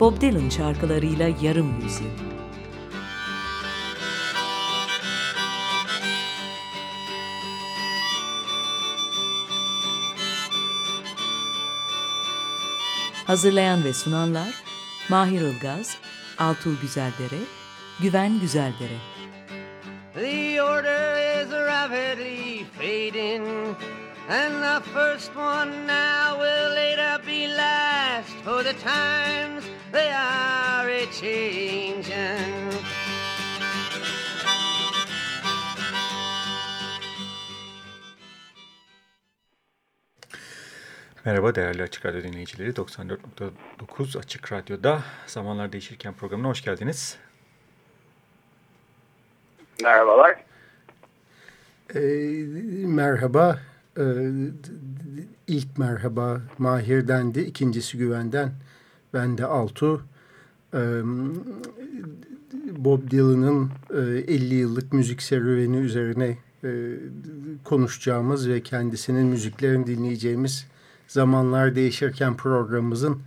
Bob Dylan şarkılarıyla yarım yüzyıl. Hazırlayan ve sunanlar Mahir Ilgaz, Altuğ Güzeldere, Güven Güzeldere. The order is rapidly fading, and the first one now will later be last, for the times they are a changing. Merhaba değerli Açık Radyo dinleyicileri. 94.9 Açık Radyo'da Zamanlar Değişirken programına hoş geldiniz. Merhabalar. Ee, merhaba. Ee, ilk merhaba Mahir'dendi, ikincisi Güven'den. Ben de Altu. Bob Dylan'ın e, 50 yıllık müzik serüveni üzerine e, konuşacağımız ve kendisinin müziklerini dinleyeceğimiz Zamanlar Değişirken programımızın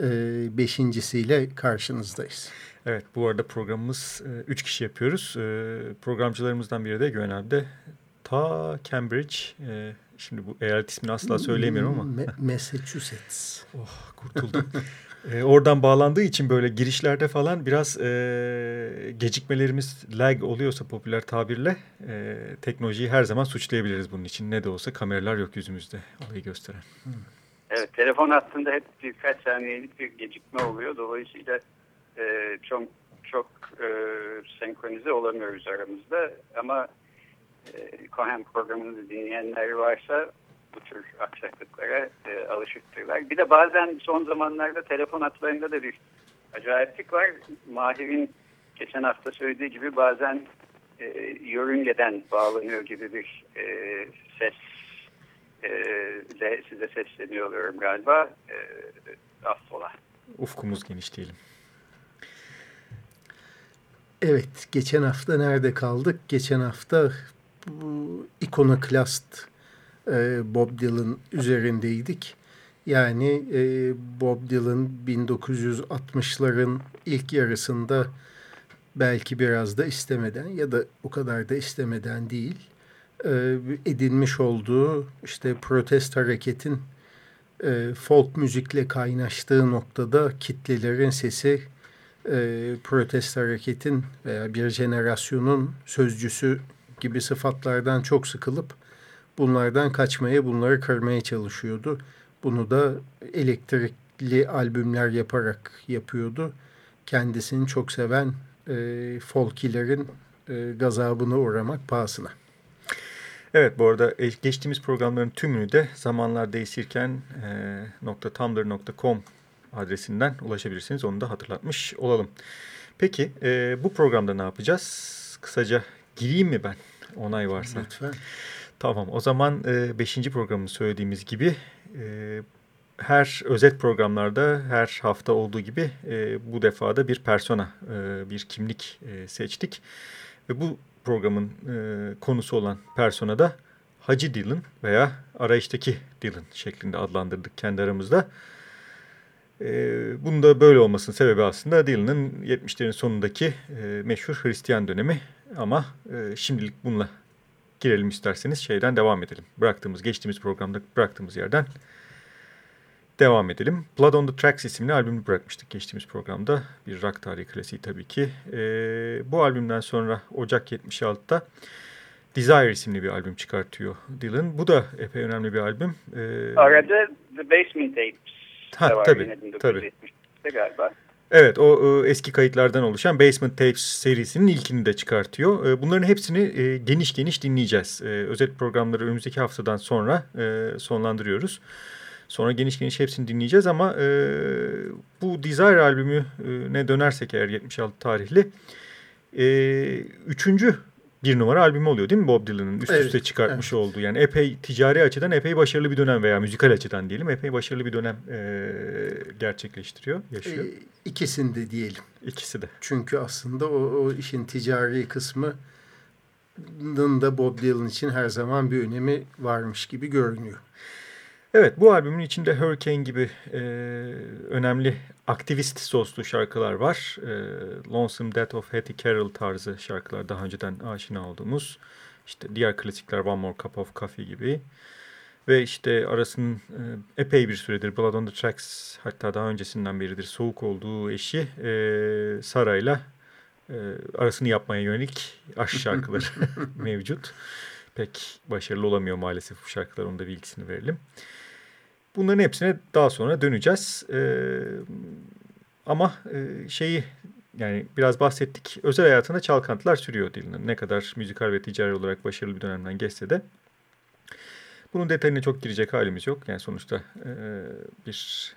e, beşincisiyle karşınızdayız. Evet bu arada programımız 3 kişi yapıyoruz. E, programcılarımızdan biri de Güven abi de ta Cambridge. E, şimdi bu eyalet ismini asla söyleyemiyorum ama. Massachusetts. Oh kurtuldum. e, oradan bağlandığı için böyle girişlerde falan biraz e, gecikmelerimiz lag oluyorsa popüler tabirle e, teknolojiyi her zaman suçlayabiliriz bunun için. Ne de olsa kameralar yok yüzümüzde olayı gösteren. Evet telefon hattında hep birkaç saniyelik bir gecikme oluyor. Dolayısıyla e, çok çok e, senkronize olamıyoruz aramızda. Ama e, Cohen programını dinleyenler varsa bu tür aksaklıklara e, alışıktırlar. Bir de bazen son zamanlarda telefon hatlarında da bir acayiplik var. Mahir'in geçen hafta söylediği gibi bazen e, yörüngeden bağlanıyor gibi bir e, ses e, size sesleniyorum galiba. E, affola. Ufkumuz geniş diyelim. Evet, geçen hafta nerede kaldık? Geçen hafta bu ikonoklast e, Bob Dylan üzerindeydik. Yani e, Bob Dylan 1960'ların ilk yarısında belki biraz da istemeden ya da o kadar da istemeden değil e, edinmiş olduğu işte protest hareketin folk müzikle kaynaştığı noktada kitlelerin sesi e, protest hareketin veya bir jenerasyonun sözcüsü gibi sıfatlardan çok sıkılıp bunlardan kaçmaya, bunları kırmaya çalışıyordu. Bunu da elektrikli albümler yaparak yapıyordu. Kendisini çok seven e, folkilerin e, gazabına uğramak pahasına. Evet bu arada geçtiğimiz programların tümünü de zamanlar değişirken e, .tumblr.com adresinden ulaşabilirsiniz. Onu da hatırlatmış olalım. Peki e, bu programda ne yapacağız? Kısaca gireyim mi ben? Onay varsa. Lütfen. Tamam o zaman e, beşinci programı söylediğimiz gibi e, her özet programlarda her hafta olduğu gibi e, bu defada bir persona, e, bir kimlik e, seçtik. Ve bu programın e, konusu olan persona da Hacı Dylan veya arayıştaki Dylan şeklinde adlandırdık kendi aramızda. E, bunun da böyle olmasının sebebi aslında Dylan'ın 70'lerin sonundaki e, meşhur Hristiyan dönemi. Ama e, şimdilik bununla girelim isterseniz şeyden devam edelim. Bıraktığımız, geçtiğimiz programda bıraktığımız yerden devam edelim. Blood on the Tracks isimli albümü bırakmıştık geçtiğimiz programda. Bir rock tarihi klasiği tabii ki. E, bu albümden sonra Ocak 76'da Desire isimli bir albüm çıkartıyor Dylan. Bu da epey önemli bir albüm. E, Arada The Basement Tapes ha, var tabii, yine galiba. Evet o e, eski kayıtlardan oluşan Basement Tapes serisinin ilkini de çıkartıyor. E, bunların hepsini e, geniş geniş dinleyeceğiz. E, özet programları önümüzdeki haftadan sonra e, sonlandırıyoruz. Sonra geniş geniş hepsini dinleyeceğiz ama e, bu Desire albümü e, ne dönersek eğer 76 tarihli e, üçüncü bir numara albümü oluyor değil mi Bob Dylan'ın üst evet, üste çıkartmış evet. olduğu. Yani epey ticari açıdan epey başarılı bir dönem veya müzikal açıdan diyelim epey başarılı bir dönem e, gerçekleştiriyor, yaşıyor. E, ikisini diyelim. İkisi de. Çünkü aslında o, o işin ticari kısmı da Bob Dylan için her zaman bir önemi varmış gibi görünüyor. Evet bu albümün içinde Hurricane gibi e, önemli aktivist soslu şarkılar var. E, Lonesome Death of Hattie Carroll tarzı şarkılar daha önceden aşina olduğumuz. İşte diğer klasikler One More Cup of Coffee gibi. Ve işte arasının e, epey bir süredir Blood on the Tracks hatta daha öncesinden beridir soğuk olduğu eşi e, Sara'yla e, arasını yapmaya yönelik aşk şarkıları mevcut. Pek başarılı olamıyor maalesef bu şarkılar. Onun da bilgisini verelim. Bunların hepsine daha sonra döneceğiz. Ee, ama e, şeyi yani biraz bahsettik. Özel hayatında çalkantılar sürüyor Dylan'ın. Ne kadar müzikal ve ticari olarak başarılı bir dönemden geçse de. Bunun detayına çok girecek halimiz yok. Yani sonuçta e, bir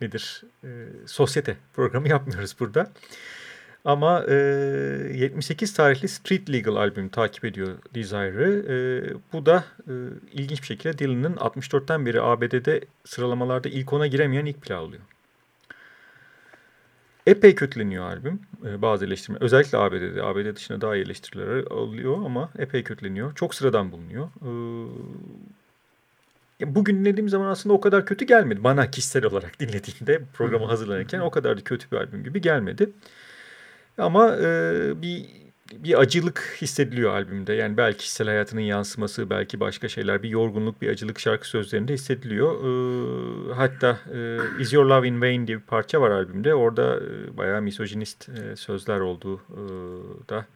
nedir e, sosyete programı yapmıyoruz burada. Ama e, 78 tarihli Street Legal albüm takip ediyor Desire'ı. E, bu da e, ilginç bir şekilde Dylan'ın 64'ten beri ABD'de sıralamalarda ilk ona giremeyen ilk plağı oluyor. Epey kötüleniyor albüm. E, bazı eleştirme özellikle ABD'de. ABD dışında daha iyi eleştiriler oluyor ama epey kötüleniyor. Çok sıradan bulunuyor. E, bugün dinlediğim zaman aslında o kadar kötü gelmedi. Bana kişisel olarak dinlediğimde programı hazırlanırken o kadar da kötü bir albüm gibi gelmedi. Ama e, bir bir acılık hissediliyor albümde. Yani belki kişisel hayatının yansıması, belki başka şeyler, bir yorgunluk, bir acılık şarkı sözlerinde hissediliyor. E, hatta e, Is Your Love in Vain diye bir parça var albümde. Orada e, bayağı misojinist e, sözler olduğu e, da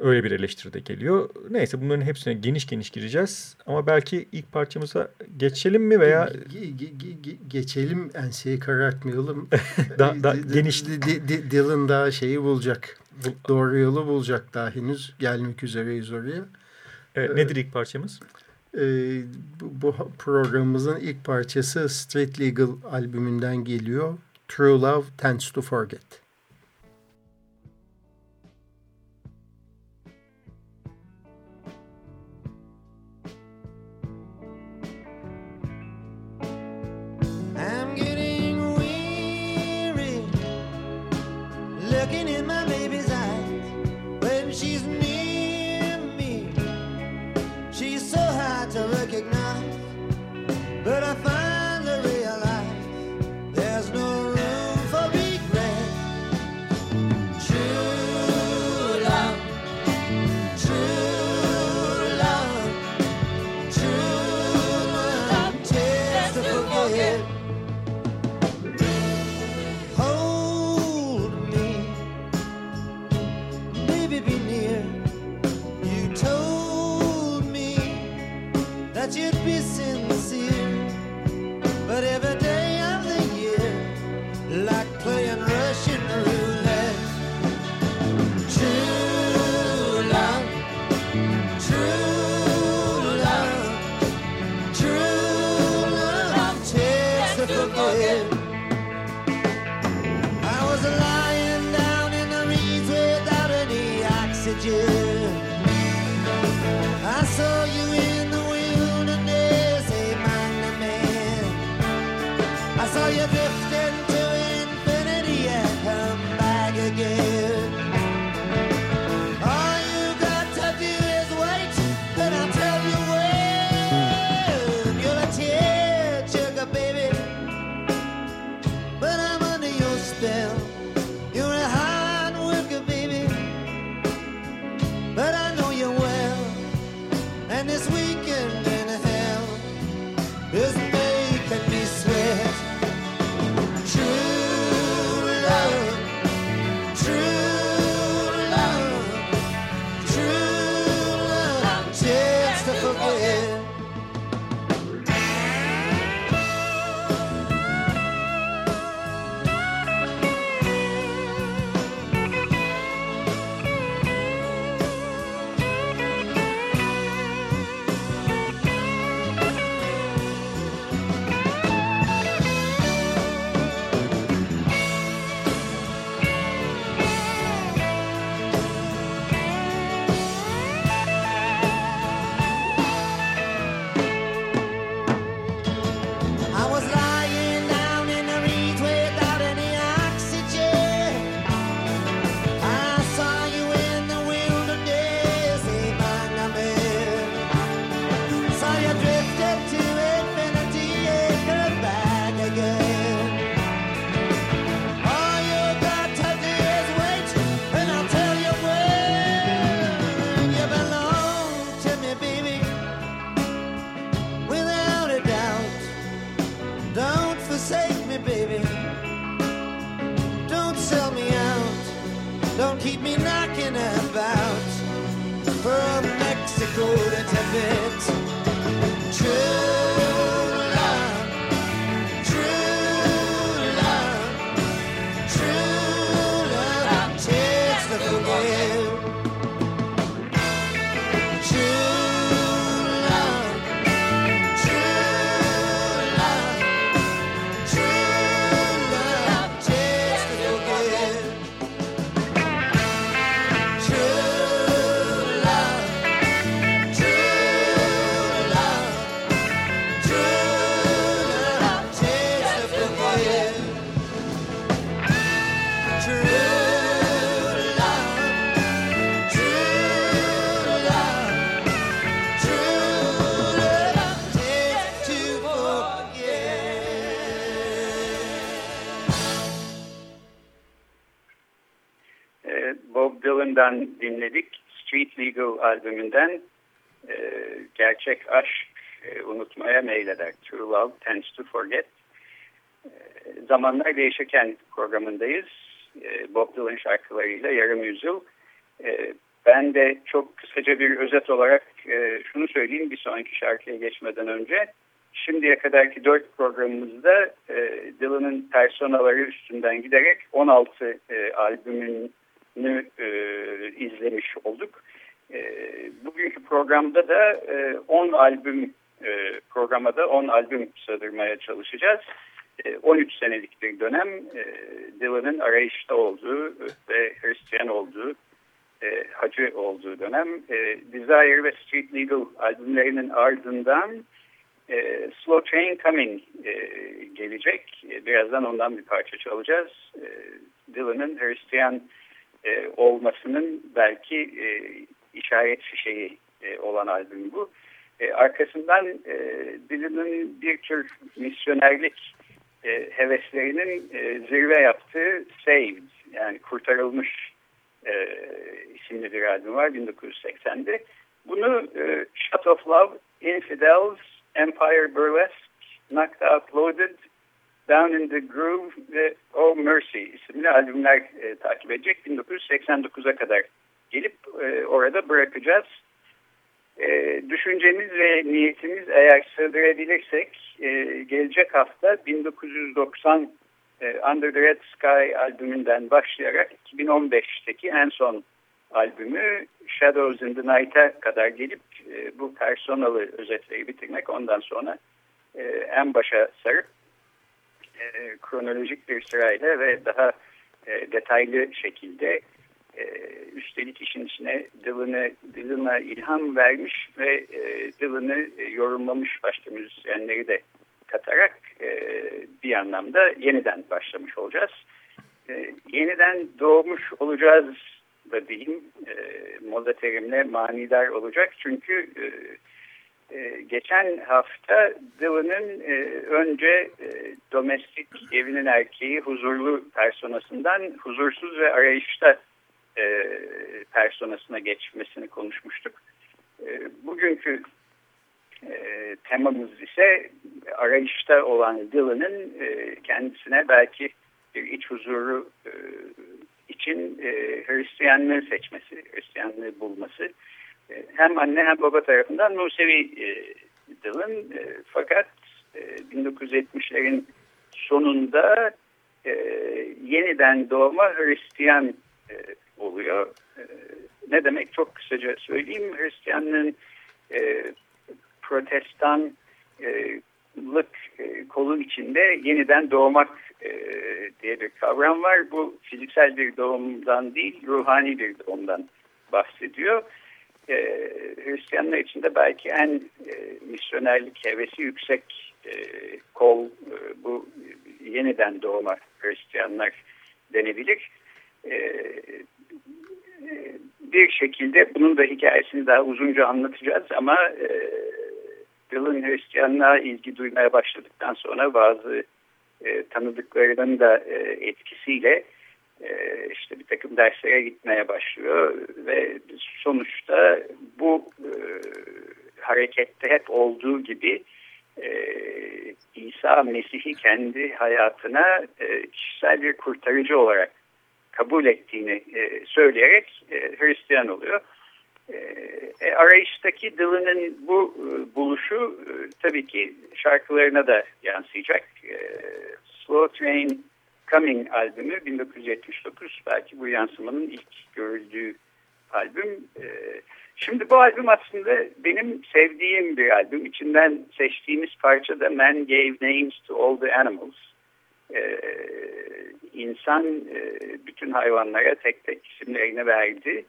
öyle bir eleştiri de geliyor. Neyse bunların hepsine geniş geniş gireceğiz. Ama belki ilk parçamıza geçelim mi veya... Ge ge ge geçelim enseyi karartmayalım. da, da, geniş... Dylan daha şeyi bulacak. Doğru yolu bulacak daha henüz. Gelmek üzereyiz oraya. Evet, nedir ilk parçamız? Ee, bu, bu programımızın ilk parçası Street Legal albümünden geliyor. True Love Tends to Forget. Albümünden e, Gerçek Aşk e, Unutmaya Meyleder. True Love Tends to Forget. E, zamanlar değişirken programındayız. E, Bob Dylan şarkılarıyla yarım yüzyıl. E, ben de çok kısaca bir özet olarak e, şunu söyleyeyim bir sonraki şarkıya geçmeden önce. Şimdiye kadarki dört programımızda e, Dylan'ın personaları üstünden giderek 16 e, albümünü e, izlemiş olduk. E, bugünkü programda da e, 10 albüm e, programa da 10 albüm sığdırmaya çalışacağız. E, 13 senelik bir dönem e, Dylan'ın arayışta olduğu ve Hristiyan olduğu e, hacı olduğu dönem. E, Desire ve Street Legal albümlerinin ardından e, Slow Train Coming e, gelecek. E, birazdan ondan bir parça çalacağız. E, Dylan'ın Hristiyan e, olmasının belki e, işaret fişeği e, olan albüm bu. E, arkasından e, Dylan'ın bir tür misyonerlik e, heveslerinin e, zirve yaptığı Saved yani kurtarılmış e, isimli bir albüm var 1980'de. Bunu e, Shut of Love, Infidels, Empire Burlesque, Knocked Out Loaded, Down in the Groove ve Oh Mercy isimli albümler e, takip edecek. 1989'a kadar gelip e, orada bırakacağız. E, düşüncemiz ve niyetimiz eğer sığdırabilirsek e, gelecek hafta 1990 e, Under the Red Sky albümünden başlayarak 2015'teki en son albümü Shadows in the Night'a kadar gelip e, bu personalı özetleri bitirmek ondan sonra e, en başa sarıp e, kronolojik bir sırayla ve daha e, detaylı şekilde e, üstelik işin içine Dylan'a Dylan'a ilham vermiş ve e, Dylan'ı e, yorumlamış başka müzisyenleri de katarak e, bir anlamda yeniden başlamış olacağız. Yeniden doğmuş olacağız da diyeyim e, moda terimle manidar olacak. Çünkü geçen hafta Dylan'ın önce domestik evinin erkeği huzurlu personasından huzursuz ve arayışta e, personasına geçmesini konuşmuştuk. E, bugünkü e, temamız ise arayışta olan Dylan'ın e, kendisine belki bir iç huzuru e, için e, Hristiyanlığı seçmesi, Hristiyanlığı bulması. E, hem anne hem baba tarafından Musevi e, Dylan e, fakat e, 1970'lerin sonunda e, yeniden doğma Hristiyan e, oluyor. E, ne demek çok kısaca söyleyeyim. Hristiyanlığın e, protestan e, lık e, kolu içinde yeniden doğmak e, diye bir kavram var. Bu fiziksel bir doğumdan değil, ruhani bir doğumdan bahsediyor. E, Hristiyanlar içinde belki en e, misyonerlik hevesi yüksek e, kol e, bu yeniden doğma Hristiyanlar denebilir. E, bir şekilde bunun da hikayesini daha uzunca anlatacağız ama e, Dylan Hristiyanlığa ilgi duymaya başladıktan sonra bazı e, tanıdıklarının da e, etkisiyle e, işte bir takım derslere gitmeye başlıyor ve sonuçta bu e, harekette hep olduğu gibi e, İsa Mesih'i kendi hayatına e, kişisel bir kurtarıcı olarak kabul ettiğini e, söyleyerek e, Hristiyan oluyor. E, arayıştaki Dylan'ın bu e, buluşu e, tabii ki şarkılarına da yansıyacak. E, Slow Train Coming albümü 1979 belki bu yansımanın ilk görüldüğü albüm. E, şimdi bu albüm aslında benim sevdiğim bir albüm. İçinden seçtiğimiz parça da Man Gave Names to All the Animals. E, insan e, bütün hayvanlara tek tek isimlerini verdi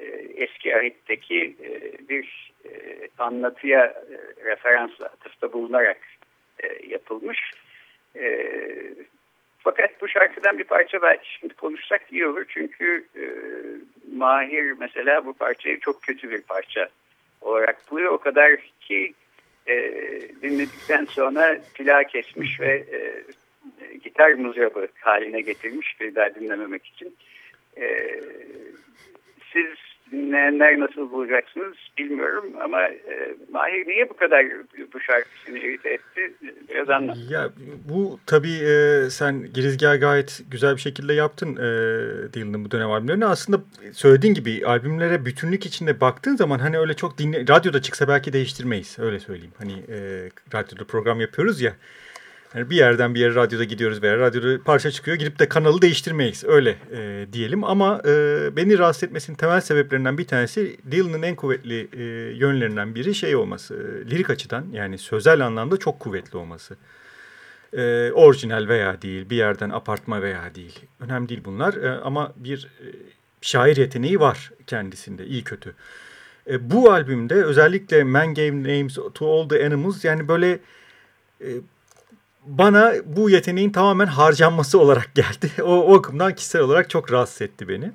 e, eski ahitteki e, bir e, anlatıya referansla atıfta bulunarak yapılmış. Fakat bu şarkıdan bir parça belki şimdi konuşsak iyi olur. Çünkü Mahir mesela bu parçayı çok kötü bir parça olarak buluyor. O kadar ki dinledikten sonra plağı kesmiş ve gitar mızrabı haline getirmiş bir daha dinlememek için. E, siz dinleyenler nasıl bulacaksınız bilmiyorum ama e, Mahir niye bu kadar bu şarkısını irite etti biraz anlat. Ya bu tabii e, sen girizgahı gayet güzel bir şekilde yaptın e, Dylan'ın bu dönem albümlerini. Aslında söylediğin gibi albümlere bütünlük içinde baktığın zaman hani öyle çok dinle, radyoda çıksa belki değiştirmeyiz öyle söyleyeyim. Hani e, radyoda program yapıyoruz ya. Yani bir yerden bir yere radyoda gidiyoruz veya radyoda parça çıkıyor. Gidip de kanalı değiştirmeyiz öyle e, diyelim. Ama e, beni rahatsız etmesinin temel sebeplerinden bir tanesi Dylan'ın en kuvvetli e, yönlerinden biri şey olması. E, lirik açıdan yani sözel anlamda çok kuvvetli olması. E, orijinal veya değil bir yerden apartma veya değil. Önemli değil bunlar e, ama bir e, şair yeteneği var kendisinde iyi kötü. E, bu albümde özellikle Man Gave Names to All the Animals yani böyle... Bana bu yeteneğin tamamen harcanması olarak geldi. O, o bakımdan kişisel olarak çok rahatsız etti beni.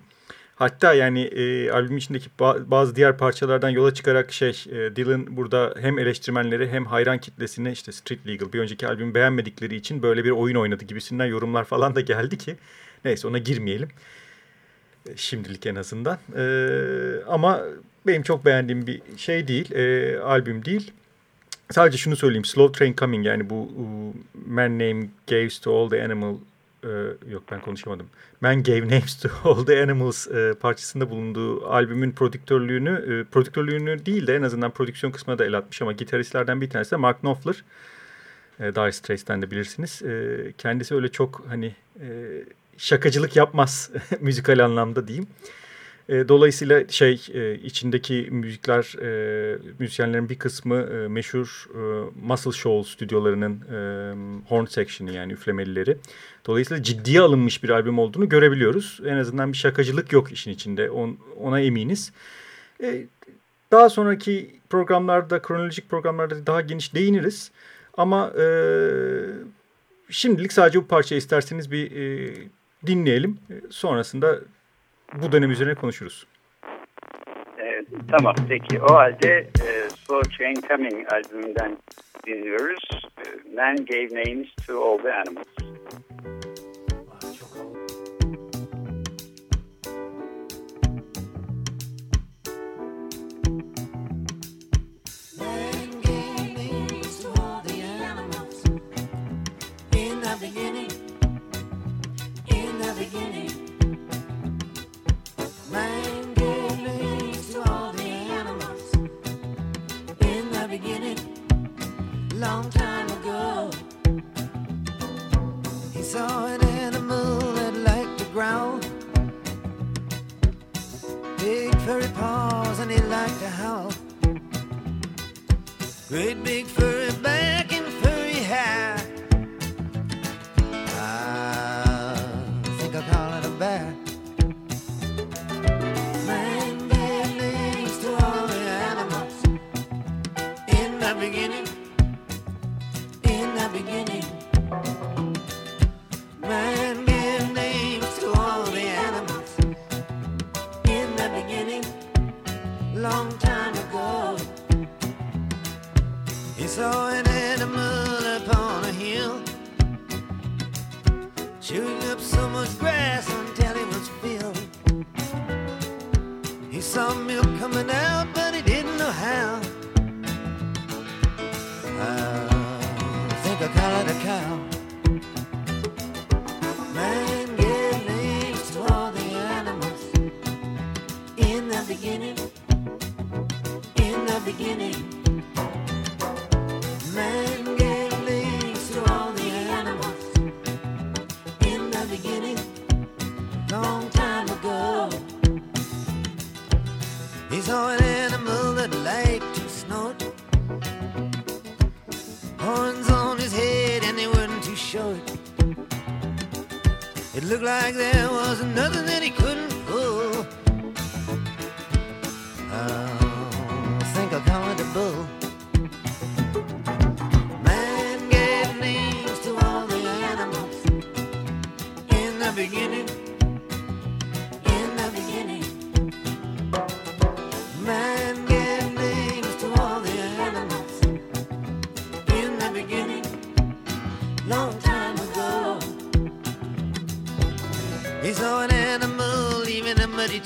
Hatta yani e, albüm içindeki bazı diğer parçalardan yola çıkarak şey e, Dylan burada hem eleştirmenleri hem hayran kitlesine işte Street Legal bir önceki albümü beğenmedikleri için böyle bir oyun oynadı gibisinden yorumlar falan da geldi ki neyse ona girmeyelim. E, şimdilik en azından. E, ama benim çok beğendiğim bir şey değil, e, albüm değil. Sadece şunu söyleyeyim. Slow Train Coming yani bu Man Name Gives to All the Animal uh, yok ben konuşamadım. Man Gave Names to All the Animals uh, parçasında bulunduğu albümün prodüktörlüğünü uh, prodüktörlüğünü değil de en azından prodüksiyon kısmına da el atmış ama gitaristlerden bir tanesi de Mark Knopfler. Uh, Dire Straits'ten de bilirsiniz. Uh, kendisi öyle çok hani uh, şakacılık yapmaz müzikal anlamda diyeyim. E, dolayısıyla şey e, içindeki müzikler, e, müzisyenlerin bir kısmı e, meşhur e, Muscle Shoals stüdyolarının e, horn section'ı yani üflemelileri. Dolayısıyla ciddiye alınmış bir albüm olduğunu görebiliyoruz. En azından bir şakacılık yok işin içinde. On, ona eminiz. E, daha sonraki programlarda, kronolojik programlarda daha geniş değiniriz. Ama e, şimdilik sadece bu parçayı isterseniz bir e, dinleyelim. E, sonrasında bu dönem üzerine konuşuruz. Evet, tamam peki o halde e, Slow Train Coming albümünden dinliyoruz. E, Man Gave Names to All the Animals. long time ago. He saw an animal that liked to growl. Big furry paws and he liked to howl. Great big furry bear.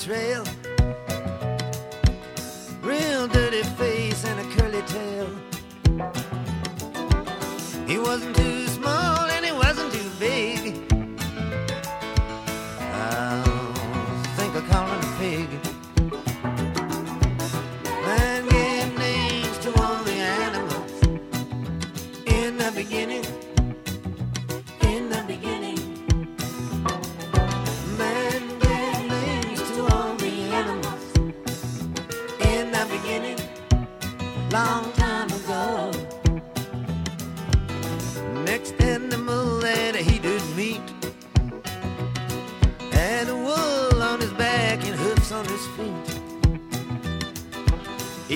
Trail.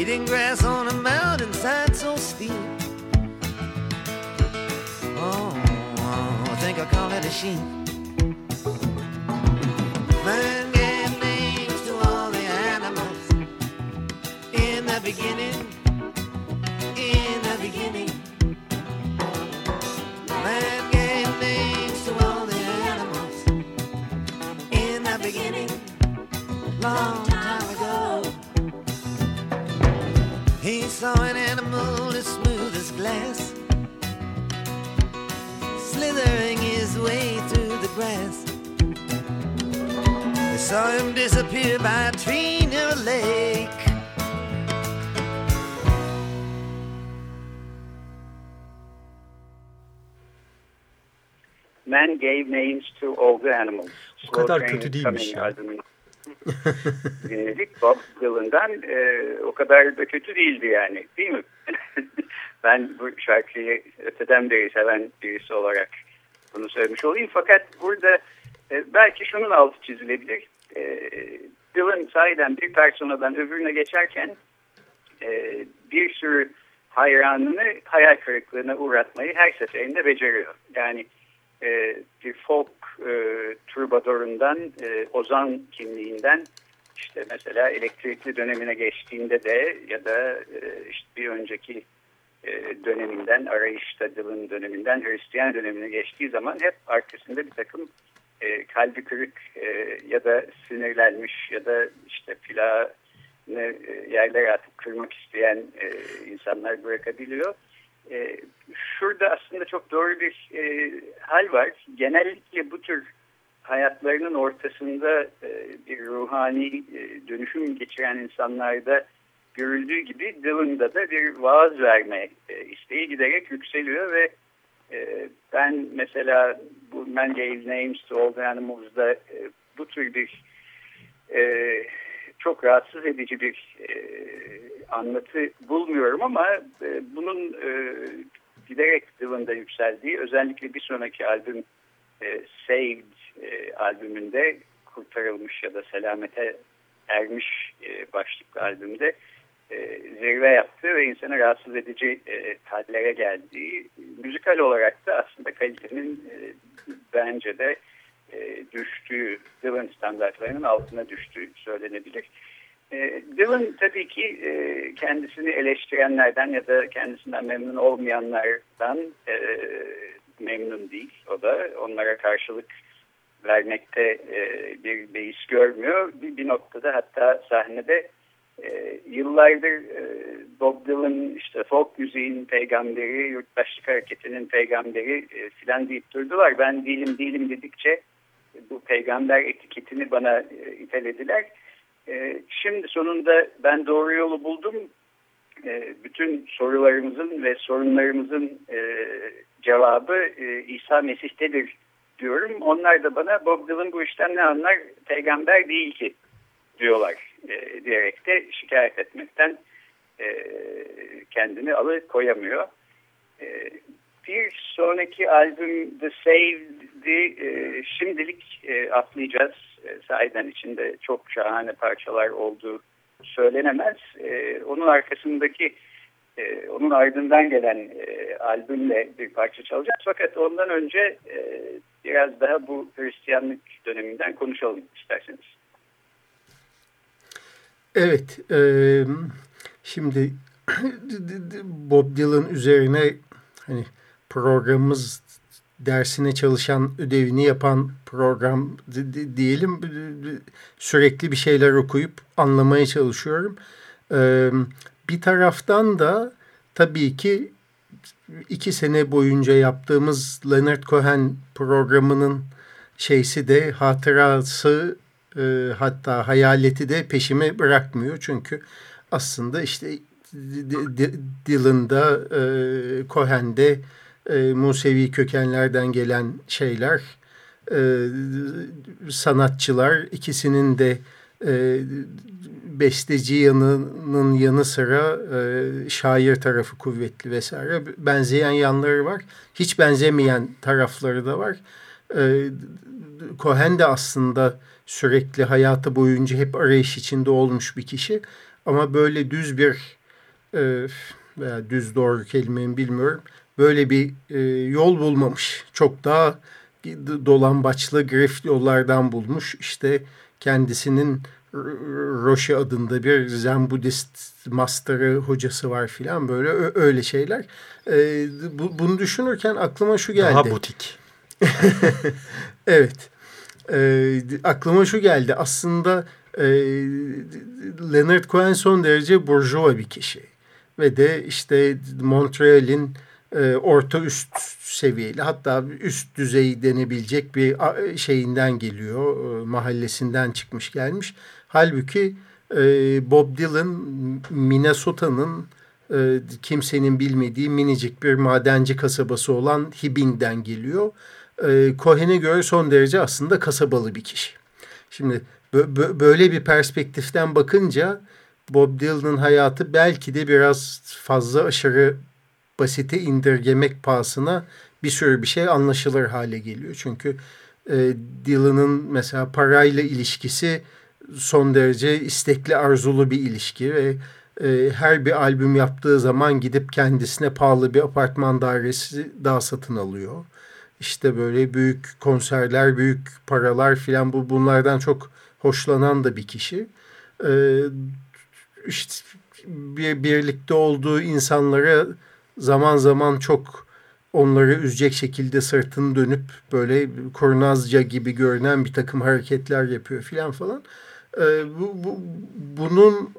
Eating grass on a mountainside so steep. Oh, I think I call it a sheep. Man gave names to all the animals in the beginning. In the beginning. Man gave names to all the animals in the beginning. Long glass, slithering his way through the grass. He saw him disappear by a tree near a lake. Man Gave Names to All the Animals. O kadar kötü değilmiş ya. dinledik Bob Dylan'dan. E, o kadar da kötü değildi yani değil mi? ben bu şarkıyı öteden beri seven birisi olarak bunu söylemiş olayım. Fakat burada e, belki şunun altı çizilebilir. E, Dylan sahiden bir personadan öbürüne geçerken e, bir sürü hayranını hayal kırıklığına uğratmayı her seferinde beceriyor. Yani e, bir folk e, trubadorundan, e, ozan kimliğinden işte mesela elektrikli dönemine geçtiğinde de ya da e, işte bir önceki döneminden, arayışta Dylan döneminden Hristiyan dönemine geçtiği zaman hep arkasında bir takım e, kalbi kırık e, ya da sinirlenmiş ya da işte plağını e, yerlere atıp kırmak isteyen e, insanlar bırakabiliyor. E, şurada aslında çok doğru bir e, hal var. Genellikle bu tür hayatlarının ortasında e, bir ruhani e, dönüşüm geçiren insanlarda görüldüğü gibi Dylan'da da bir vaaz verme e, isteği giderek yükseliyor ve e, ben mesela bu Man Gave Names to the Animals'da bu tür bir e, çok rahatsız edici bir anlatı bulmuyorum ama bunun giderek Dylan'da yükseldiği özellikle bir sonraki albüm Saved albümünde kurtarılmış ya da selamete ermiş e, başlıklı albümde e, zirve yaptığı ve insanı rahatsız edici e, geldiği müzikal olarak da aslında kalitenin e, bence de e, düştüğü Dylan standartlarının altına düştüğü söylenebilir. E, Dylan tabii ki kendisini eleştirenlerden ya da kendisinden memnun olmayanlardan memnun değil. O da onlara karşılık vermekte bir beis görmüyor. Bir noktada hatta sahnede e, yıllardır e, Bob Dylan işte folk müziğin peygamberi, yurttaşlık hareketinin peygamberi e, filan deyip durdular. Ben değilim değilim dedikçe bu peygamber etiketini bana itelediler. Şimdi sonunda ben doğru yolu buldum. bütün sorularımızın ve sorunlarımızın cevabı İsa Mesih'tedir diyorum. Onlar da bana Bob Dylan bu işten ne anlar peygamber değil ki diyorlar e, diyerek de şikayet etmekten e, kendini alıkoyamıyor. E, bir sonraki albüm The Saved'i e, şimdilik e, atlayacağız. E, sahiden içinde çok şahane parçalar olduğu söylenemez. E, onun arkasındaki e, onun ardından gelen e, albümle bir parça çalacağız. Fakat ondan önce e, biraz daha bu Hristiyanlık döneminden konuşalım isterseniz. Evet, e, şimdi Bob Dylan üzerine hani programımız dersine çalışan, ödevini yapan program diyelim sürekli bir şeyler okuyup anlamaya çalışıyorum. E, bir taraftan da tabii ki iki sene boyunca yaptığımız Leonard Cohen programının şeysi de hatırası e, hatta hayaleti de peşimi bırakmıyor. Çünkü aslında işte Dylan'da, e, Cohen'de e, Musevi kökenlerden gelen şeyler, e, sanatçılar ikisinin de e, besteci yanının yanı sıra e, şair tarafı kuvvetli vesaire benzeyen yanları var. Hiç benzemeyen tarafları da var. E, Cohen de aslında sürekli hayatı boyunca hep arayış içinde olmuş bir kişi. Ama böyle düz bir e, veya düz doğru kelimeyi bilmiyorum. Böyle bir e, yol bulmamış. Çok daha dolambaçlı grift yollardan bulmuş. İşte kendisinin Roshi adında bir Zen Budist master'ı hocası var filan böyle öyle şeyler. E, bu, bunu düşünürken aklıma şu geldi. Daha butik. evet. E, aklıma şu geldi. Aslında e, Leonard Cohen son derece burjuva bir kişi. Ve de işte Montreal'in e, orta üst seviyeli hatta üst düzey denebilecek bir şeyinden geliyor. E, mahallesinden çıkmış gelmiş. Halbuki e, Bob Dylan Minnesota'nın e, kimsenin bilmediği minicik bir madenci kasabası olan Hibbing'den geliyor. E, Cohen'e göre son derece aslında kasabalı bir kişi. Şimdi böyle bir perspektiften bakınca Bob Dylan'ın hayatı belki de biraz fazla aşırı basite indirgemek pahasına bir sürü bir şey anlaşılır hale geliyor. Çünkü e, Dylan'ın mesela parayla ilişkisi son derece istekli arzulu bir ilişki ve e, her bir albüm yaptığı zaman gidip kendisine pahalı bir apartman dairesi daha satın alıyor. İşte böyle büyük konserler, büyük paralar filan bu bunlardan çok hoşlanan da bir kişi. E, işte bir birlikte olduğu insanlara zaman zaman çok onları üzecek şekilde sırtını dönüp böyle kurnazca gibi görünen bir takım hareketler yapıyor filan falan. E, bu, bu, bunun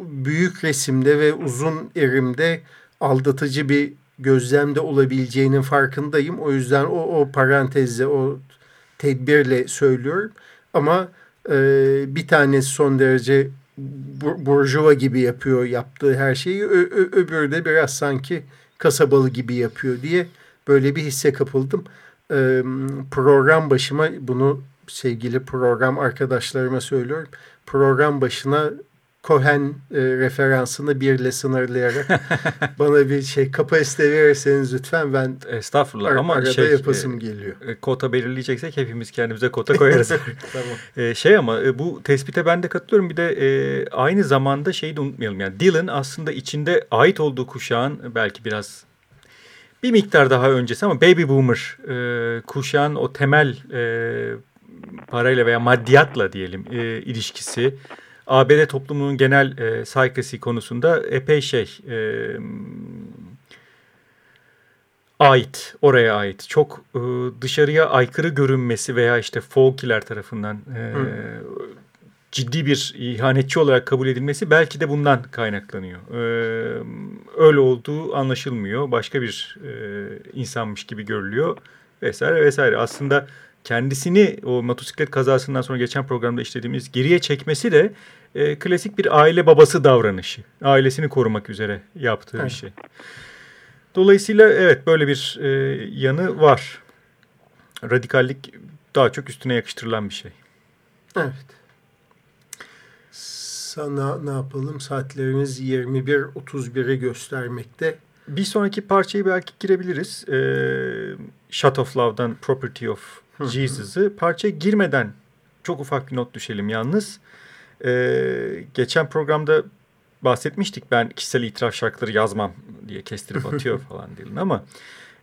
büyük resimde ve uzun erimde aldatıcı bir gözlemde olabileceğinin farkındayım. O yüzden o, o parantezle, o tedbirle söylüyorum. Ama e, bir tanesi son derece bur burjuva gibi yapıyor yaptığı her şeyi. Ö, ö, öbürü de biraz sanki kasabalı gibi yapıyor diye böyle bir hisse kapıldım. E, program başıma bunu sevgili program arkadaşlarıma söylüyorum. Program başına Cohen e, referansını birle sınırlayarak bana bir şey kapasite verirseniz lütfen ben estağfurullah ar ama arada şey yapasım e, geliyor. E, kota belirleyeceksek hepimiz kendimize kota koyarız. tamam. E, şey ama e, bu tespite ben de katılıyorum. Bir de e, aynı zamanda şeyi de unutmayalım. Yani Dylan aslında içinde ait olduğu kuşağın belki biraz bir miktar daha öncesi ama Baby Boomer e, kuşağın o temel e, parayla veya maddiyatla diyelim e, ilişkisi ABD toplumunun genel e, saykası konusunda epey şey e, ait, oraya ait. Çok e, dışarıya aykırı görünmesi veya işte folkiler tarafından e, ciddi bir ihanetçi olarak kabul edilmesi belki de bundan kaynaklanıyor. E, öyle olduğu anlaşılmıyor. Başka bir e, insanmış gibi görülüyor vesaire vesaire. Aslında kendisini o motosiklet kazasından sonra geçen programda işlediğimiz geriye çekmesi de e, klasik bir aile babası davranışı. Ailesini korumak üzere yaptığı evet. bir şey. Dolayısıyla evet böyle bir e, yanı var. Radikallik daha çok üstüne yakıştırılan bir şey. Evet. Sana ne yapalım? Saatlerimiz 21.31'i göstermekte. Bir sonraki parçayı belki girebiliriz. Ee, Shut of Love'dan Property of Jesus'ı. Parçaya girmeden çok ufak bir not düşelim yalnız. Ee, geçen programda bahsetmiştik ben kişisel itiraf şarkıları yazmam diye kestirip atıyor falan diyelim ama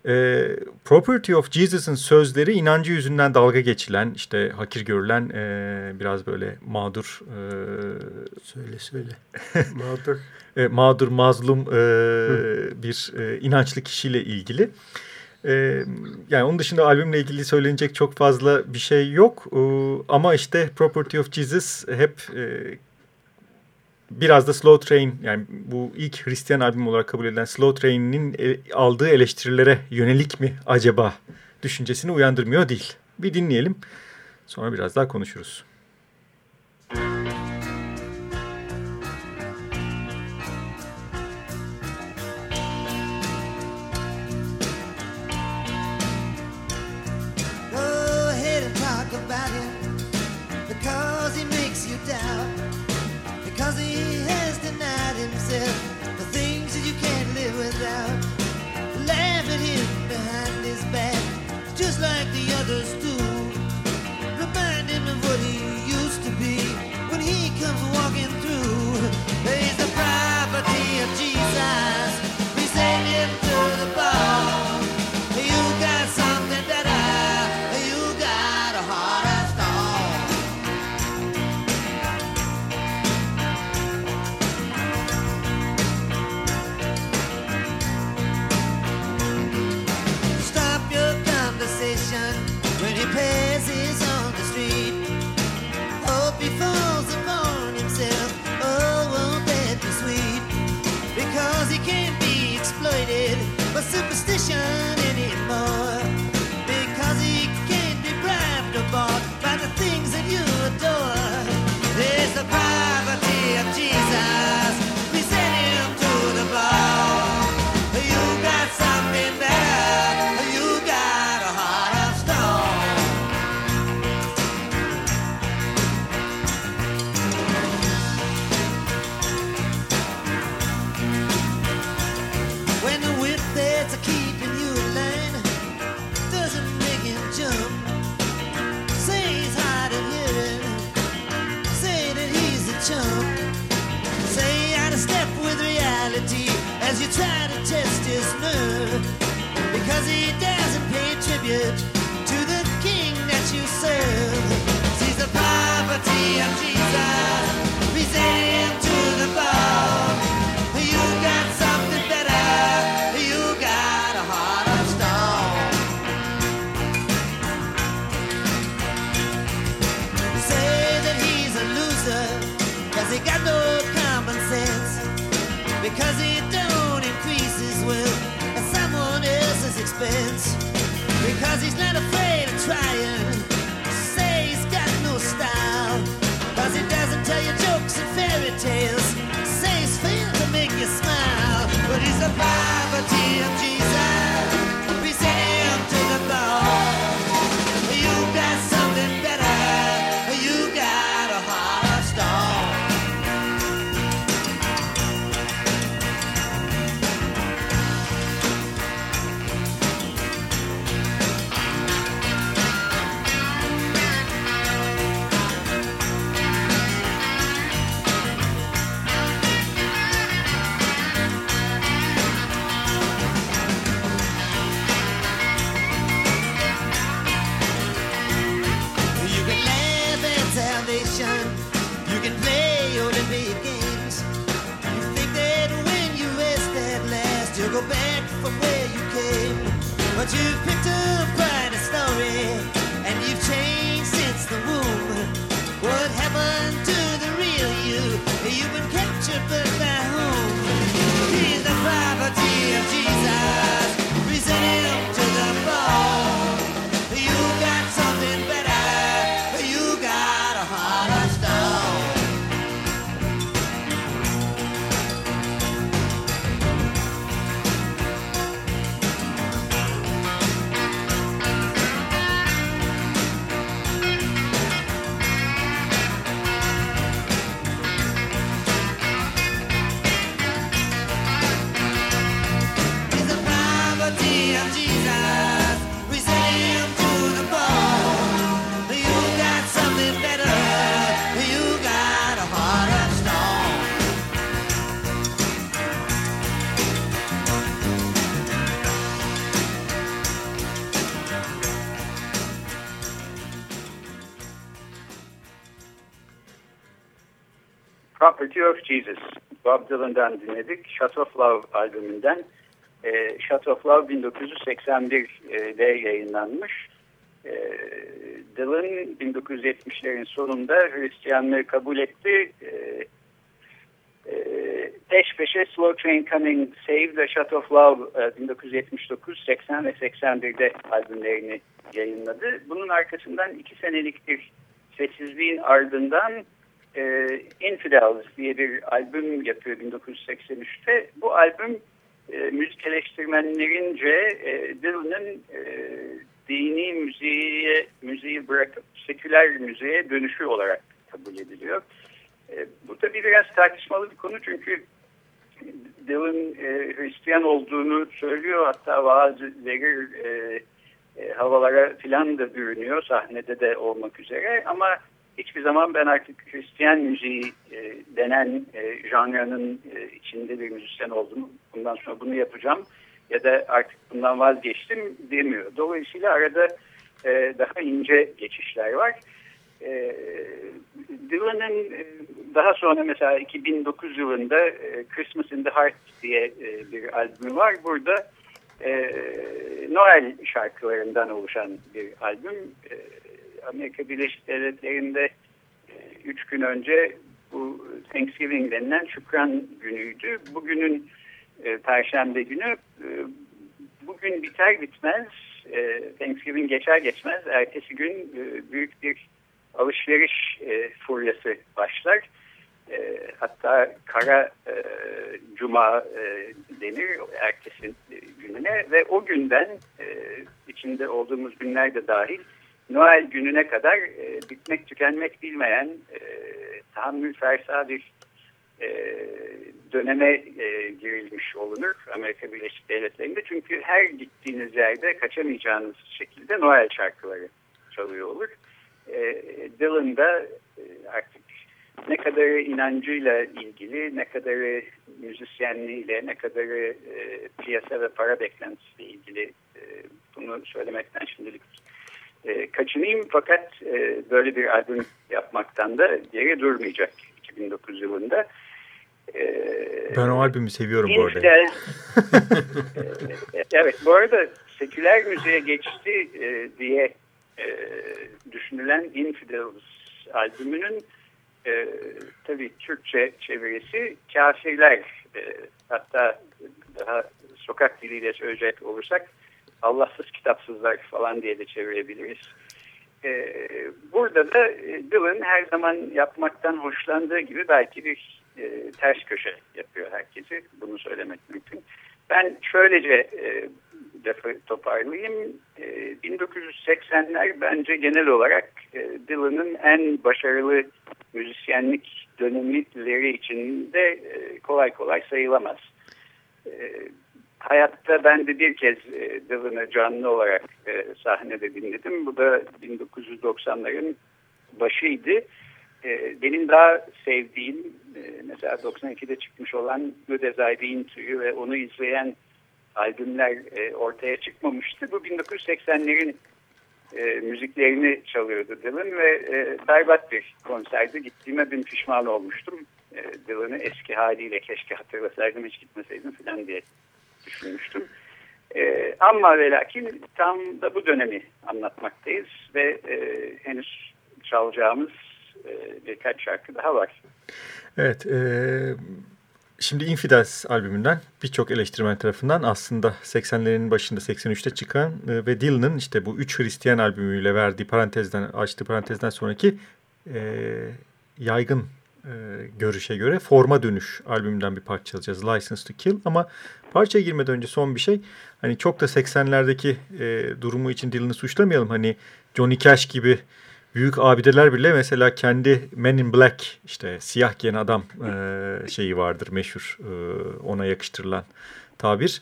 e, Property of Jesus'ın sözleri inancı yüzünden dalga geçilen işte hakir görülen e, biraz böyle mağdur e, söyle söyle mağdur e, mağdur mazlum e, bir e, inançlı kişiyle ilgili. E, yani onun dışında albümle ilgili söylenecek çok fazla bir şey yok. E, ama işte Property of Jesus hep e, biraz da Slow Train yani bu ilk Hristiyan albüm olarak kabul edilen Slow Train'in e, aldığı eleştirilere yönelik mi acaba düşüncesini uyandırmıyor değil. Bir dinleyelim sonra biraz daha konuşuruz. tribute to the king that you serve. Sees the poverty of Jesus. Cause he's not a Jesus. Bob Dylan'dan dinledik. Shut of Love albümünden. E, Shut of Love 1981'de yayınlanmış. E, Dylan 1970'lerin sonunda Hristiyanlığı kabul etti. E, e, peş peşe Slow Train Coming, Save the Shut of Love 1979, 80 ve 81'de albümlerini yayınladı. Bunun arkasından iki senelik bir sessizliğin ardından e, Infidels diye bir albüm yapıyor 1983'te. Bu albüm e, müzik eleştirmenlerince e, Dylan'ın e, dini müziğe, müziği bırakıp seküler müziğe dönüşü olarak kabul ediliyor. E, bu tabii biraz tartışmalı bir konu çünkü Dylan e, Hristiyan olduğunu söylüyor hatta vaaz verir e, e, havalara filan da bürünüyor sahnede de olmak üzere ama hiçbir zaman ben artık Hristiyan müziği e, denen e, janrının e, içinde bir müzisyen oldum. Bundan sonra bunu yapacağım ya da artık bundan vazgeçtim demiyor. Dolayısıyla arada e, daha ince geçişler var. E, Dylan'ın e, daha sonra mesela 2009 yılında e, Christmas in the Heart diye e, bir albümü var. Burada e, Noel şarkılarından oluşan bir albüm. E, Amerika Birleşik Devletleri'nde e, üç gün önce bu Thanksgiving denilen şükran günüydü. Bugünün e, Perşembe günü e, bugün biter bitmez e, Thanksgiving geçer geçmez ertesi gün e, büyük bir alışveriş e, furyası başlar. E, hatta kara e, cuma e, denir ertesi gününe ve o günden e, içinde olduğumuz günler de dahil Noel gününe kadar e, bitmek tükenmek bilmeyen e, tahammül fersa bir e, döneme e, girilmiş olunur Amerika Birleşik Devletleri'nde. Çünkü her gittiğiniz yerde kaçamayacağınız şekilde Noel şarkıları çalıyor olur. E, Dylan da e, artık ne kadarı inancıyla ilgili, ne kadarı müzisyenliğiyle, ne kadarı e, piyasa ve para beklentisiyle ilgili e, bunu söylemekten şimdilik e, kaçınayım fakat e, böyle bir albüm yapmaktan da geri durmayacak 2009 yılında. E, ben o albümü seviyorum bu arada. e, evet bu arada seküler müziğe geçti e, diye e, düşünülen Infidels albümünün e, tabii Türkçe çevirisi kafirler e, hatta daha sokak diliyle söyleyecek olursak Allahsız kitapsızlar falan diye de çevirebiliriz. Ee, burada da e, Dylan her zaman yapmaktan hoşlandığı gibi belki bir e, ters köşe yapıyor herkesi. Bunu söylemek mümkün. Ben şöylece e, toparlayayım. E, 1980'ler bence genel olarak e, Dylan'ın en başarılı müzisyenlik dönemleri içinde e, kolay kolay sayılamaz. E, hayatta ben de bir kez e, Dylan'ı canlı olarak e, sahnede dinledim. Bu da 1990'ların başıydı. E, benim daha sevdiğim e, mesela 92'de çıkmış olan Good As I Been ve onu izleyen albümler e, ortaya çıkmamıştı. Bu 1980'lerin e, müziklerini çalıyordu Dylan ve e, berbat bir konserdi. Gittiğime bin pişman olmuştum. E, Dylan'ı eski haliyle keşke hatırlasaydım hiç gitmeseydim falan diye düşünmüştüm. E, ama ve lakin tam da bu dönemi anlatmaktayız ve e, henüz çalacağımız e, birkaç şarkı daha var. Evet, e, şimdi Infidels albümünden birçok eleştirmen tarafından aslında 80'lerin başında 83'te çıkan e, ve Dylan'ın işte bu 3 Hristiyan albümüyle verdiği parantezden açtığı parantezden sonraki e, yaygın e, görüşe göre Forma Dönüş albümünden bir parça çalacağız. License to Kill ama parçaya girmeden önce son bir şey. Hani çok da 80'lerdeki e, durumu için dilini suçlamayalım. Hani Johnny Cash gibi büyük abideler bile mesela kendi Men in Black işte siyah giyen adam e, şeyi vardır meşhur e, ona yakıştırılan tabir.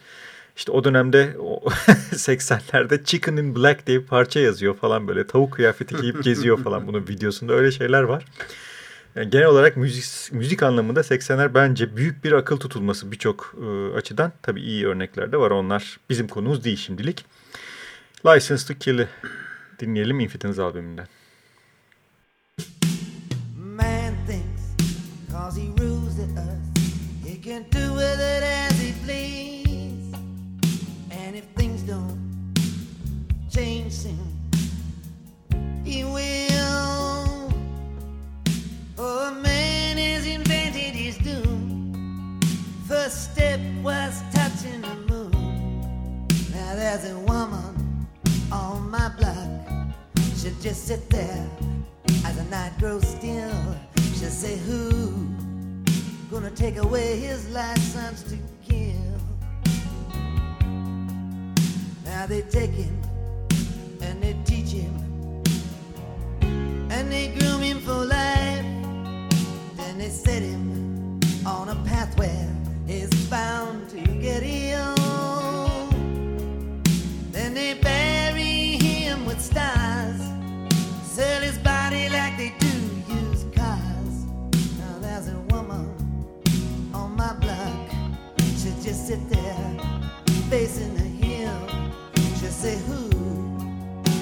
İşte o dönemde o 80'lerde Chicken in Black diye bir parça yazıyor falan böyle tavuk kıyafeti giyip geziyor falan bunun videosunda öyle şeyler var. Yani genel olarak müzik, müzik anlamında 80'ler bence büyük bir akıl tutulması birçok e, açıdan. Tabii iyi örnekler de var onlar bizim konumuz değil şimdilik. License to Kill'i dinleyelim Infidels albümünden. Man thinks Cause he rules the earth. He can do with it as he please. And if things don't change soon, he will. Was touching the moon. Now there's a woman on my block. She'll just sit there as the night grows still. She'll say, Who gonna take away his license to kill? Now they take him and they teach him and they groom him for life. Then they set him on a path where he's bound to get ill. Then they bury him with stars, sell his body like they do used cars. Now there's a woman on my block, she just sit there facing the hill. She say, Who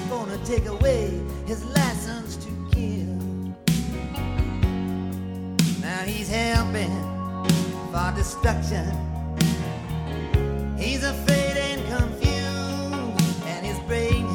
gonna take away his license to kill? Now he's helping for destruction. He's afraid and confused, and his brain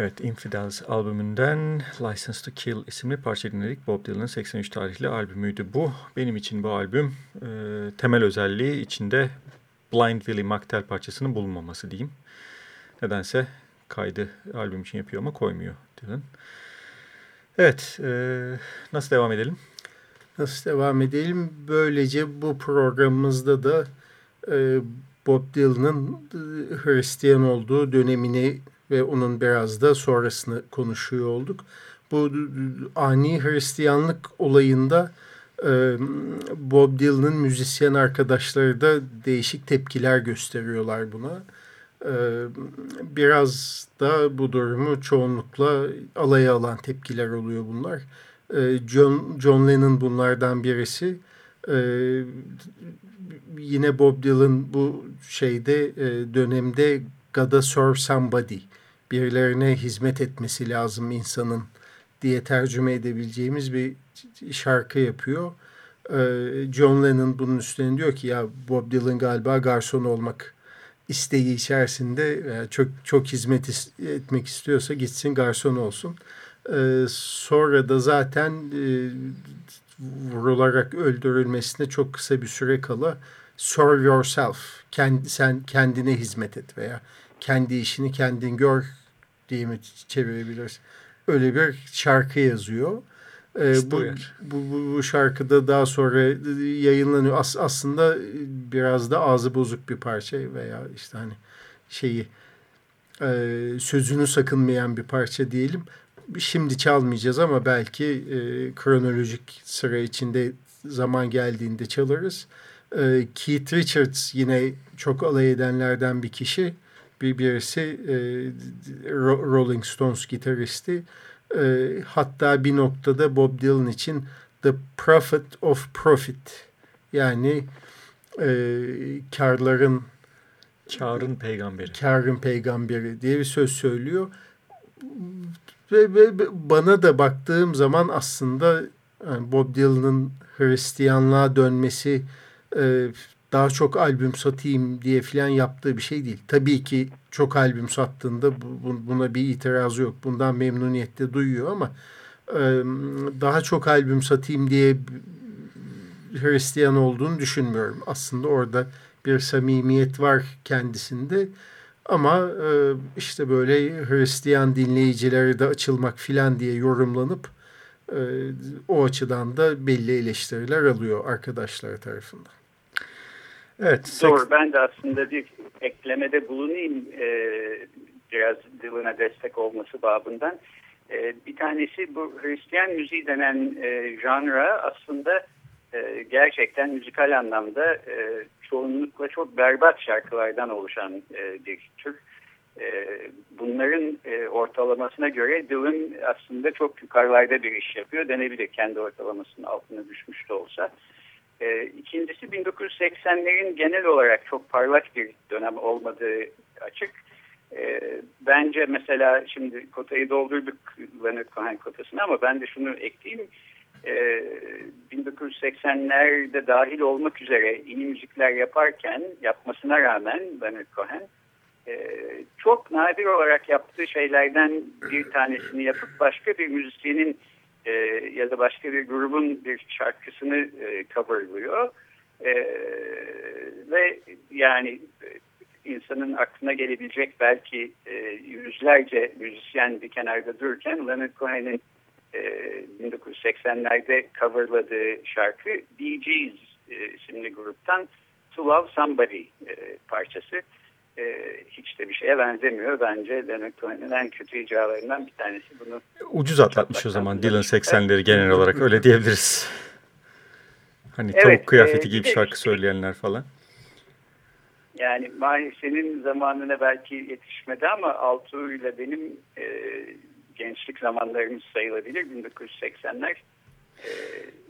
Evet, Infidels albümünden License to Kill isimli parça dinledik. Bob Dylan'ın 83 tarihli albümüydü bu. Benim için bu albüm e, temel özelliği içinde Blind Willie McTell parçasının bulunmaması diyeyim. Nedense kaydı albüm için yapıyor ama koymuyor Dylan. Evet, e, nasıl devam edelim? Nasıl devam edelim? Böylece bu programımızda da e, Bob Dylan'ın e, Hristiyan olduğu dönemini ve onun biraz da sonrasını konuşuyor olduk. Bu ani Hristiyanlık olayında e, Bob Dylan'ın müzisyen arkadaşları da değişik tepkiler gösteriyorlar buna. E, biraz da bu durumu çoğunlukla alaya alan tepkiler oluyor bunlar. E, John, John Lennon bunlardan birisi. E, yine Bob Dylan bu şeyde e, dönemde Gotta Serve Somebody birilerine hizmet etmesi lazım insanın diye tercüme edebileceğimiz bir şarkı yapıyor. Ee, John Lennon bunun üstüne diyor ki ya Bob Dylan galiba garson olmak isteği içerisinde çok çok hizmet etmek istiyorsa gitsin garson olsun. Ee, sonra da zaten e, vurularak öldürülmesine çok kısa bir süre kala serve yourself, kendi, sen kendine hizmet et veya kendi işini kendin gör diye mi çevirebiliriz? öyle bir şarkı yazıyor. Ee, bu, bu, bu, bu şarkıda daha sonra yayınlanıyor. As, aslında biraz da ağzı bozuk bir parça veya işte hani şeyi e, sözünü sakınmayan bir parça diyelim. Şimdi çalmayacağız ama belki e, kronolojik sıra içinde zaman geldiğinde çalarız. E, Keith Richards yine çok alay edenlerden bir kişi. Bir birisi e, Rolling Stones gitaristi. E, hatta bir noktada Bob Dylan için The Prophet of Profit yani e, karların karın peygamberi karın peygamberi diye bir söz söylüyor ve, ve bana da baktığım zaman aslında yani Bob Dylan'ın Hristiyanlığa dönmesi e, daha çok albüm satayım diye filan yaptığı bir şey değil. Tabii ki çok albüm sattığında bu, buna bir itirazı yok. Bundan memnuniyette duyuyor ama daha çok albüm satayım diye Hristiyan olduğunu düşünmüyorum. Aslında orada bir samimiyet var kendisinde. Ama işte böyle Hristiyan dinleyicilere de açılmak filan diye yorumlanıp o açıdan da belli eleştiriler alıyor arkadaşlar tarafından. Evet. Doğru. Ben de aslında bir eklemede bulunayım e, biraz Dylan'a destek olması babından. E, bir tanesi bu Hristiyan müziği denen e, janra aslında e, gerçekten müzikal anlamda e, çoğunlukla çok berbat şarkılardan oluşan e, bir tür. E, bunların e, ortalamasına göre Dylan aslında çok yukarılarda bir iş yapıyor denebilir kendi ortalamasının altına düşmüş de olsa. E, ikincisi 1980'lerin genel olarak çok parlak bir dönem olmadığı açık. E, bence mesela şimdi kotayı doldurduk Leonard Cohen kotasını ama ben de şunu ekleyeyim. E, 1980'lerde dahil olmak üzere iyi müzikler yaparken yapmasına rağmen Leonard Cohen e, çok nadir olarak yaptığı şeylerden bir tanesini yapıp başka bir müzisyenin e, ya da başka bir grubun bir şarkısını e, coverlıyor. E, ve yani insanın aklına gelebilecek belki e, yüzlerce müzisyen bir kenarda dururken Leonard Cohen'in e, 1980'lerde coverladığı şarkı Bee Gees e, isimli gruptan To Love Somebody e, parçası. E, hiç de bir şeye benzemiyor. Bence Leonard Cohen'in en kötü icralarından bir tanesi. Bunu Ucuz atlatmış o zaman Dylan 80'leri genel olarak öyle diyebiliriz. Hani evet, tavuk kıyafeti e, giyip şarkı işte, söyleyenler falan. Yani senin zamanına belki yetişmedi ama Altuğ ile benim e, gençlik zamanlarımız sayılabilir 1980'ler. Ee,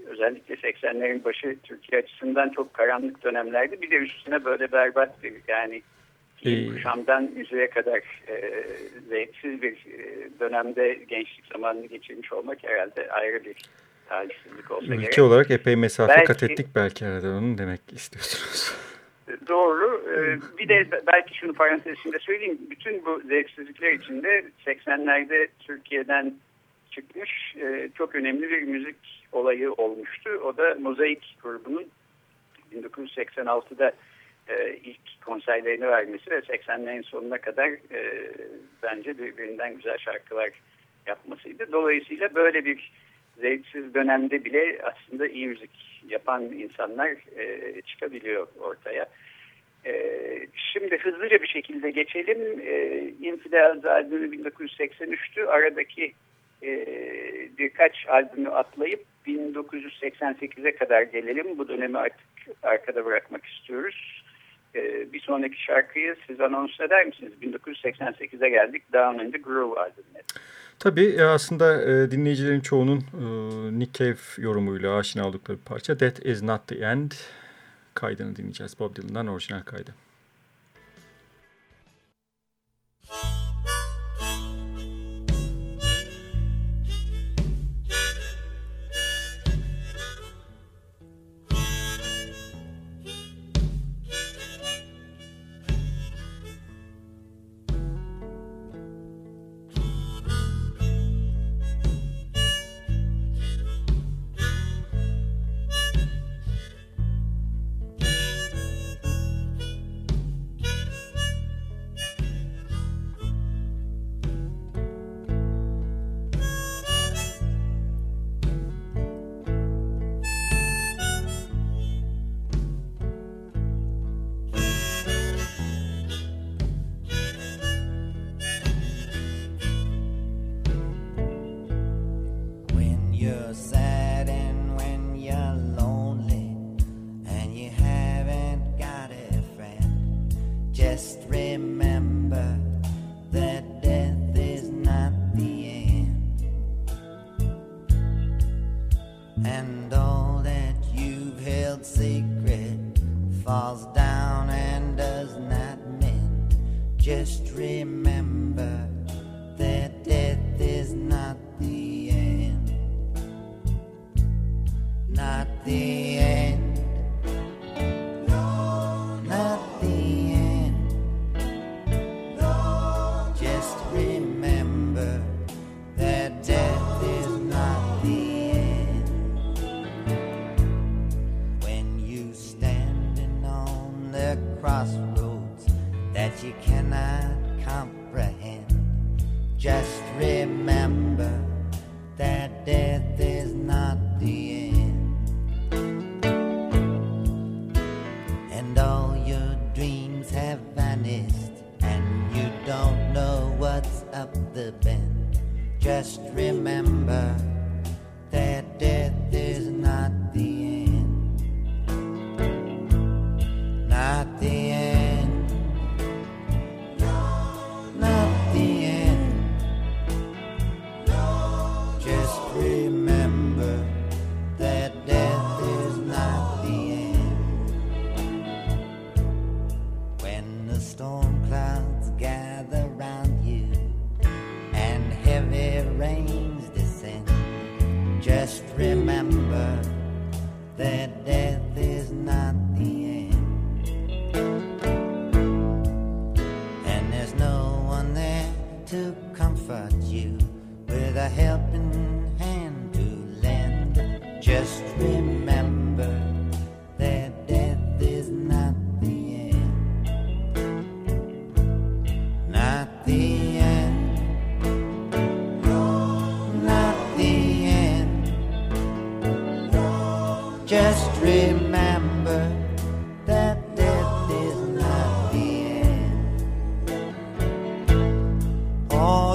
özellikle 80'lerin başı Türkiye açısından çok karanlık dönemlerdi. Bir de üstüne böyle berbat bir yani ee, Şam'dan yüzeye kadar e, zevksiz bir e, dönemde gençlik zamanını geçirmiş olmak herhalde ayrı bir talihsizlik olsa Ülke gerek. olarak epey mesafe belki, kat ettik belki arada onu demek istiyorsunuz. Doğru. Ee, bir de belki şunu parantez içinde söyleyeyim. Bütün bu zevksizlikler içinde 80'lerde Türkiye'den çıkmış e, çok önemli bir müzik olayı olmuştu. O da Mozaik grubunun 1986'da e, ilk konserlerini vermesi ve 80'lerin sonuna kadar e, bence birbirinden güzel şarkılar yapmasıydı. Dolayısıyla böyle bir zevksiz dönemde bile aslında iyi müzik yapan insanlar e, çıkabiliyor ortaya. E, şimdi hızlıca bir şekilde geçelim. E, Infidels albümü 1983'tü. Aradaki e, birkaç albümü atlayıp 1988'e kadar gelelim. Bu dönemi artık arkada bırakmak istiyoruz. E, bir sonraki şarkıyı siz anons eder misiniz? 1988'e geldik. Down in the Groove albümüne. Tabii e, aslında e, dinleyicilerin çoğunun e, Nick Cave yorumuyla aşina oldukları bir parça. That is not the end kaydını dinleyeceğiz. Bob Dylan'dan orijinal kaydı. e, thee.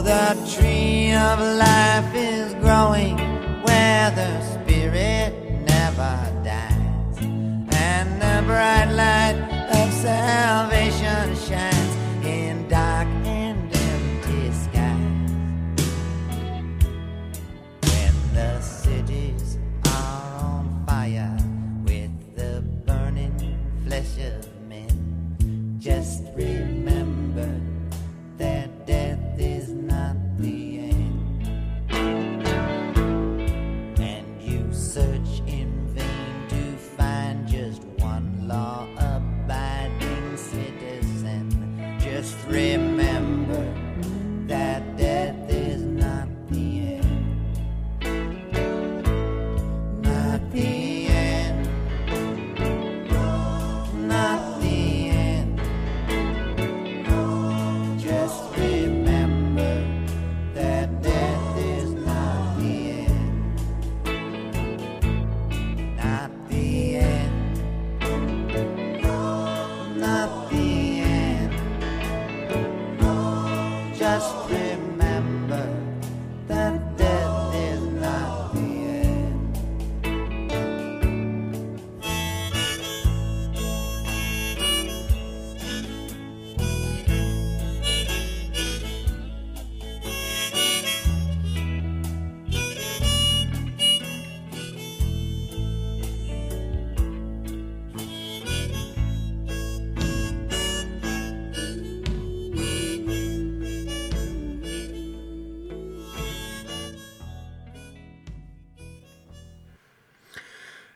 The tree of life is growing where the spirit never dies, and the bright light of salvation.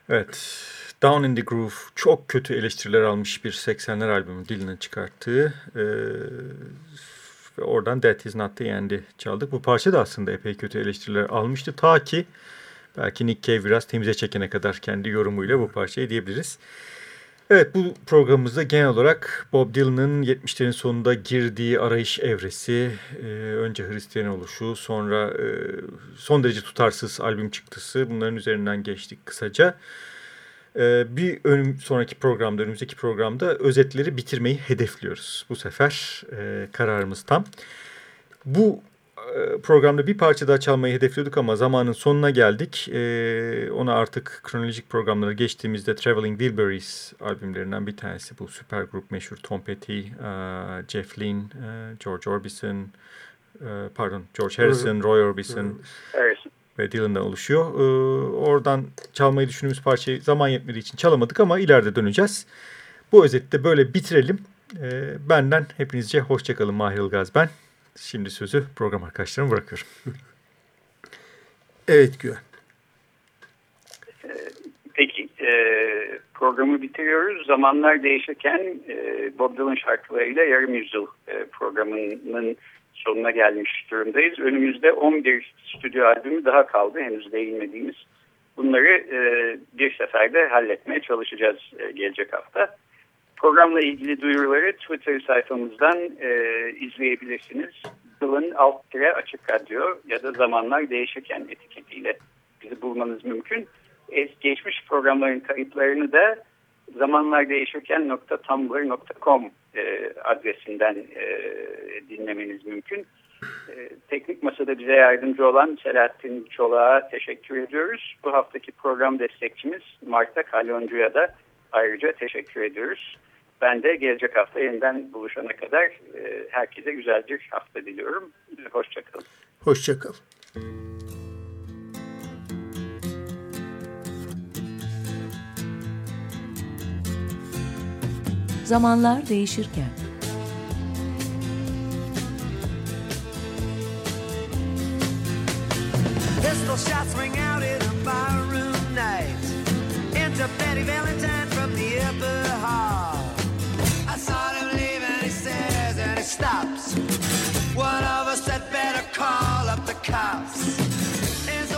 Evet. Down in the Groove çok kötü eleştiriler almış bir 80'ler albümü diline çıkarttığı e, ve oradan That Is Not The End'i çaldık. Bu parça da aslında epey kötü eleştiriler almıştı. Ta ki belki Nick Cave biraz temize çekene kadar kendi yorumuyla bu parçayı diyebiliriz. Evet bu programımızda genel olarak Bob Dylan'ın 70'lerin sonunda girdiği arayış evresi, e, önce Hristiyan oluşu, sonra e, son derece tutarsız albüm çıktısı bunların üzerinden geçtik kısaca. E, bir önüm, sonraki programda, önümüzdeki programda özetleri bitirmeyi hedefliyoruz. Bu sefer e, kararımız tam. Bu programda bir parça daha çalmayı hedefliyorduk ama zamanın sonuna geldik. Ee, ona artık kronolojik programlara geçtiğimizde Traveling Wilburys albümlerinden bir tanesi bu süper grup meşhur Tom Petty, uh, Jeff Lynne, uh, George Orbison, uh, pardon George Harrison, Roy Orbison Harrison. ve Dylan'dan oluşuyor. Ee, oradan çalmayı düşündüğümüz parçayı zaman yetmediği için çalamadık ama ileride döneceğiz. Bu özette böyle bitirelim. Ee, benden hepinizce hoşçakalın Mahir Ilgaz ben. Şimdi sözü program arkadaşlarıma bırakıyorum. evet Güven. Peki e, programı bitiriyoruz. Zamanlar değişirken e, Bob Dylan şarkılarıyla yarım yüzyıl e, programının sonuna gelmiş durumdayız. Önümüzde 11 stüdyo albümü daha kaldı henüz değinmediğimiz. Bunları e, bir seferde halletmeye çalışacağız e, gelecek hafta. Programla ilgili duyuruları Twitter sayfamızdan e, izleyebilirsiniz. Dylan alt tire açık radyo ya da zamanlar değişirken etiketiyle bizi bulmanız mümkün. Es, geçmiş programların kayıtlarını da zamanlardayışırken.tumblr.com e, adresinden e, dinlemeniz mümkün. E, teknik masada bize yardımcı olan Selahattin Çolak'a teşekkür ediyoruz. Bu haftaki program destekçimiz Marta Kalyoncu'ya da ayrıca teşekkür ediyoruz. Ben de gelecek hafta yeniden buluşana kadar e, herkese güzel bir hafta diliyorum. Hoşçakalın. Hoşçakalın. Zamanlar değişirken